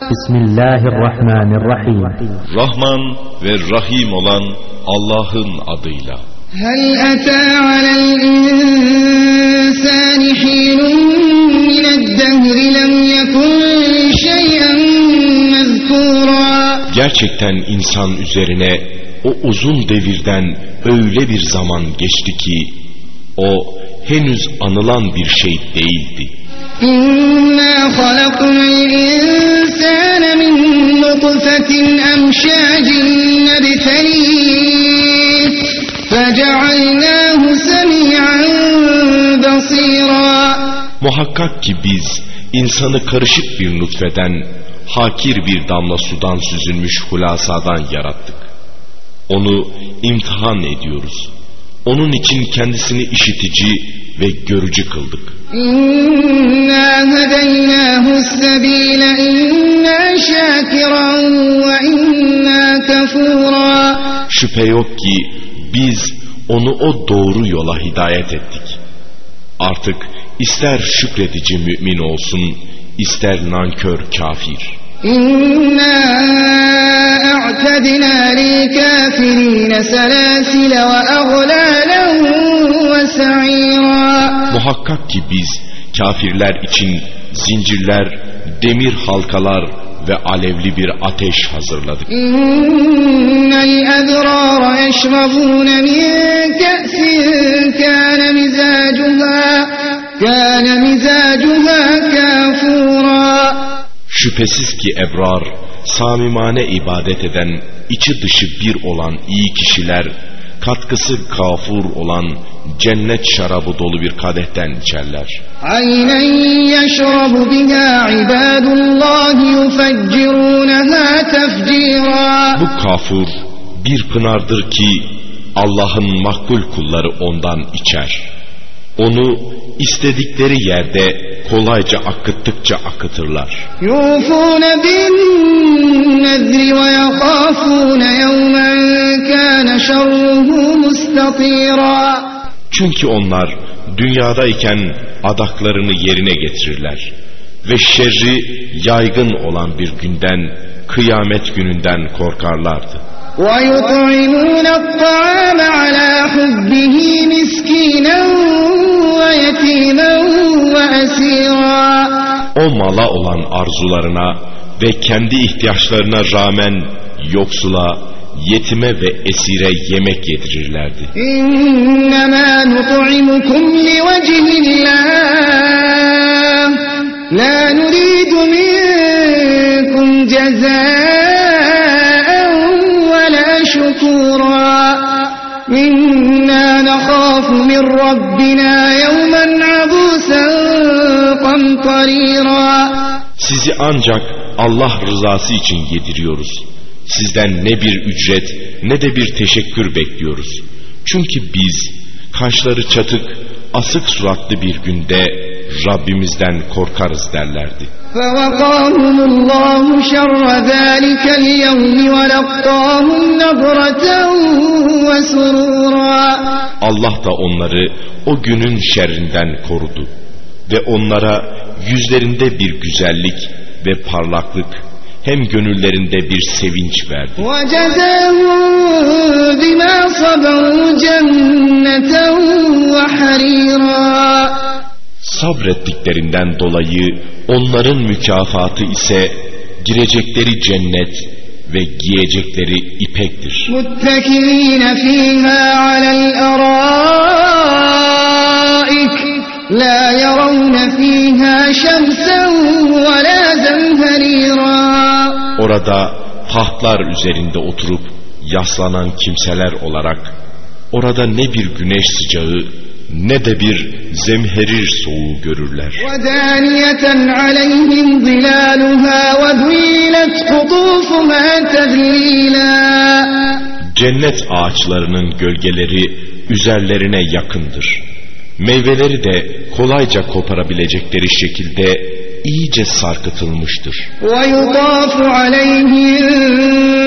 Bismillahirrahmanirrahim. Rahman ve Rahim olan Allah'ın adıyla. Hel ata alel insani hinun mined-dehri lem yekun şey'en mezkura. Gerçekten insan üzerine o uzun devirden öyle bir zaman geçti ki o henüz anılan bir şey değildi. İnna halaknal insane min nutfetin emşacin nebtelih fecealnâhu semi'an basîrâ. Muhakkak ki biz insanı karışık bir nutfeden, hakir bir damla sudan süzülmüş hulasadan yarattık. Onu imtihan ediyoruz.'' Onun için kendisini işitici ve görücü kıldık. Şüphe yok ki biz onu o doğru yola hidayet ettik. Artık ister şükredici mümin olsun, ister nankör kafir. İnna a'tedna lil kafirine selasile ve aglalen. Muhakkak ki biz kafirler için zincirler, demir halkalar ve alevli bir ateş hazırladık. İnnel Şüphesiz ki ebrar, samimane ibadet eden, içi dışı bir olan iyi kişiler, katkısı kafur olan cennet şarabı dolu bir kadehten içerler. Aynen yeşrabu biha ibadullahi yufeccirunaha tefcira. Bu kafur bir pınardır ki Allah'ın makbul kulları ondan içer. Onu istedikleri yerde kolayca akıttıkça akıtırlar. يوفون بالنذر ويخافون يوما كان شره مستطيرا Çünkü onlar dünyadayken adaklarını yerine getirirler ve şerri yaygın olan bir günden, kıyamet gününden korkarlardı. ويطعمون الطعام o mala olan arzularına ve kendi ihtiyaçlarına rağmen yoksula, yetime ve esire yemek yedirirlerdi. İnnemâ nut'imukum liwecihillâh la nuridu minkum cezâen ve la şukûrâ. İnnâ nahâfu min rabbinâ sizi ancak Allah rızası için yediriyoruz. Sizden ne bir ücret ne de bir teşekkür bekliyoruz. Çünkü biz kaşları çatık, asık suratlı bir günde Rabbimizden korkarız derlerdi. Allah da onları o günün şerrinden korudu. Ve onlara yüzlerinde bir güzellik ve parlaklık hem gönüllerinde bir sevinç verdi. Sabrettiklerinden dolayı onların mükafatı ise girecekleri cennet ve giyecekleri ipektir. Muttekine fîhâ alel arâik لا يرون فيها شمسا ولا زمهريرا Orada tahtlar üzerinde oturup yaslanan kimseler olarak orada ne bir güneş sıcağı ne de bir zemherir soğuğu görürler. ودانية عليهم ظلالها وذللت قطوفها تذليلا Cennet ağaçlarının gölgeleri üzerlerine yakındır. Meyveleri de kolayca koparabilecekleri şekilde iyice sarkıtılmıştır. ويطاف عليهم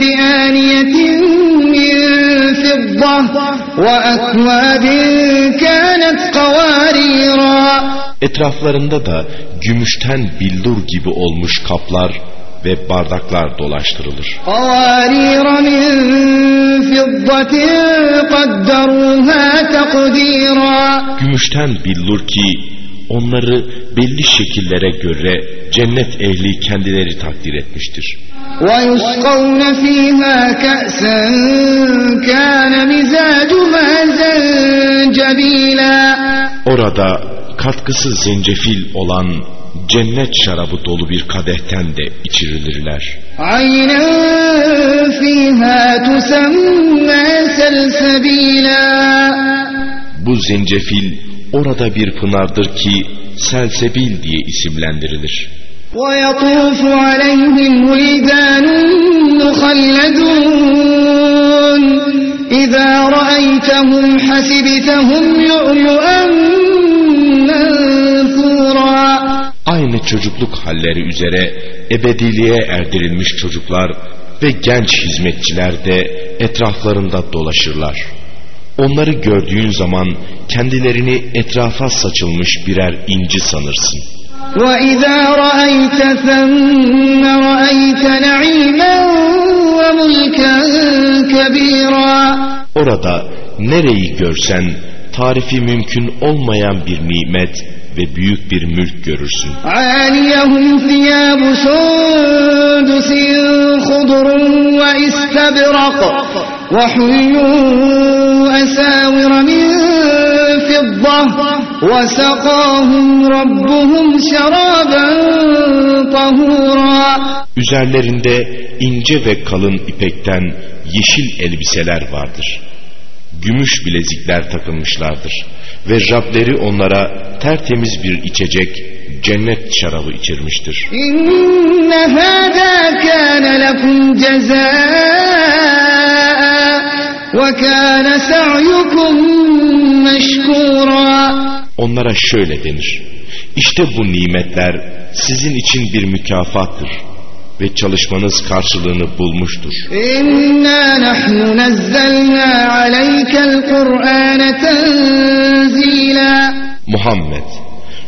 بآنية من فضة وأكواب كانت قواريرا Etraflarında da gümüşten billur gibi olmuş kaplar ve bardaklar dolaştırılır. Gümüşten billur ki onları belli şekillere göre cennet ehli kendileri takdir etmiştir. Orada katkısı zencefil olan cennet şarabı dolu bir kadehten de içirilirler. عينا فيها تسمى سلسبيلا Bu zencefil orada bir pınardır ki selsebil diye isimlendirilir. ويطوف عليهم ولدان مخلدون إذا رأيتهم حسبتهم لؤلؤا منثورا Aynı çocukluk halleri üzere ebediliğe erdirilmiş çocuklar ve genç hizmetçiler de etraflarında dolaşırlar. Onları gördüğün zaman kendilerini etrafa saçılmış birer inci sanırsın. وإذا رأيت ثم رأيت نعيما وملكا كبيرا Orada nereyi görsen tarifi mümkün olmayan bir nimet ve büyük bir mülk görürsün. عاليهم ثياب سندس خضر واستبرق وحلوا أساور من فضة وسقاهم ربهم شرابا طهورا Üzerlerinde ince ve kalın ipekten yeşil elbiseler vardır. gümüş bilezikler takılmışlardır. Ve Rableri onlara tertemiz bir içecek, cennet şarabı içirmiştir. İnne hâdâ kâne lekum ve kâne sa'yukum meşkûrâ. Onlara şöyle denir. İşte bu nimetler sizin için bir mükafattır ve çalışmanız karşılığını bulmuştur. İnna nahnu nazzalna aleykel Kur'ane tenzila. Muhammed,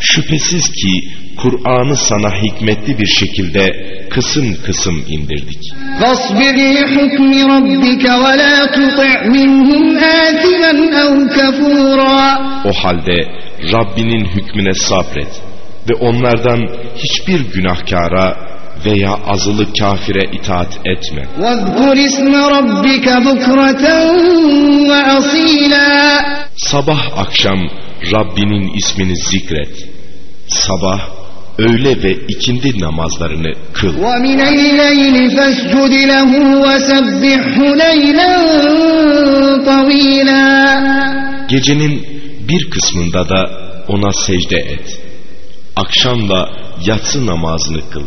şüphesiz ki Kur'an'ı sana hikmetli bir şekilde kısım kısım indirdik. Fasbir li hukmi rabbike ve la tuti' minhum atiman ev kafura. O halde Rabbinin hükmüne sabret ve onlardan hiçbir günahkara veya azılı kafire itaat etme. Sabah akşam Rabbinin ismini zikret. Sabah, öğle ve ikindi namazlarını kıl. Gecenin bir kısmında da ona secde et. Akşamla yatsı namazını kıl.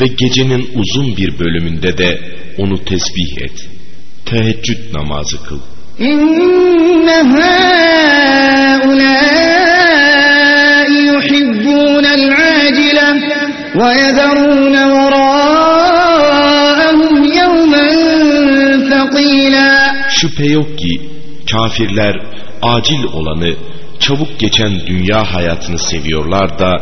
Ve gecenin uzun bir bölümünde de onu tesbih et. Teheccüd namazı kıl. İnne haulâi yuhibbûnel acile ve yedrûne verâehum yevmen fekîlâ. Şüphe yok ki kafirler acil olanı çabuk geçen dünya hayatını seviyorlar da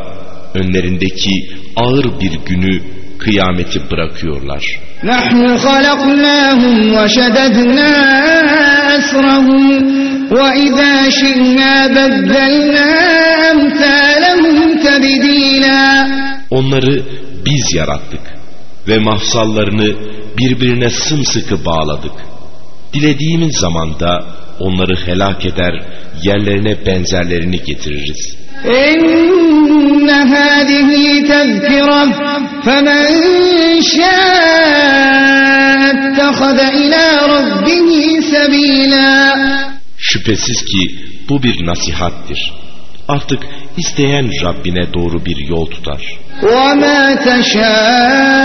önlerindeki ağır bir günü kıyameti bırakıyorlar. Nahnu halaknahum ve şededna esrahum ve izâ şi'nâ beddelnâ emtâlehum tebdîlâ. Onları biz yarattık ve mahsallarını birbirine sımsıkı bağladık. Dilediğimiz zamanda onları helak eder, yerlerine benzerlerini getiririz.'' إن هذه تذكرة فمن شاء اتخذ إلى ربه سبيلا Şüphesiz ki bu bir nasihattir. Artık isteyen Rabbine doğru bir yol tutar. وما تشاءون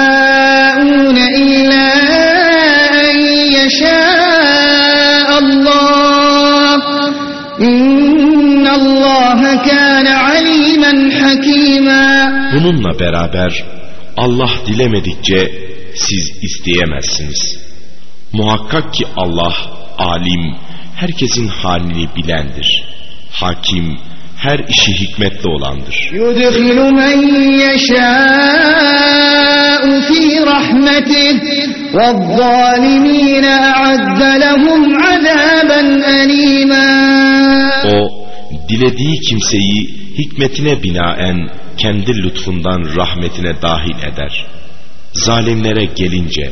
إلا أن يشاء Bununla beraber Allah dilemedikçe siz isteyemezsiniz. Muhakkak ki Allah alim, herkesin halini bilendir. Hakim, her işi hikmetli olandır. Yudhilu men yeşâ'u fî rahmetih ve zâlimîne a'adde lehum dilediği kimseyi hikmetine binaen kendi lütfundan rahmetine dahil eder. Zalimlere gelince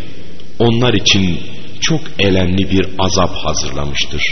onlar için çok elemli bir azap hazırlamıştır.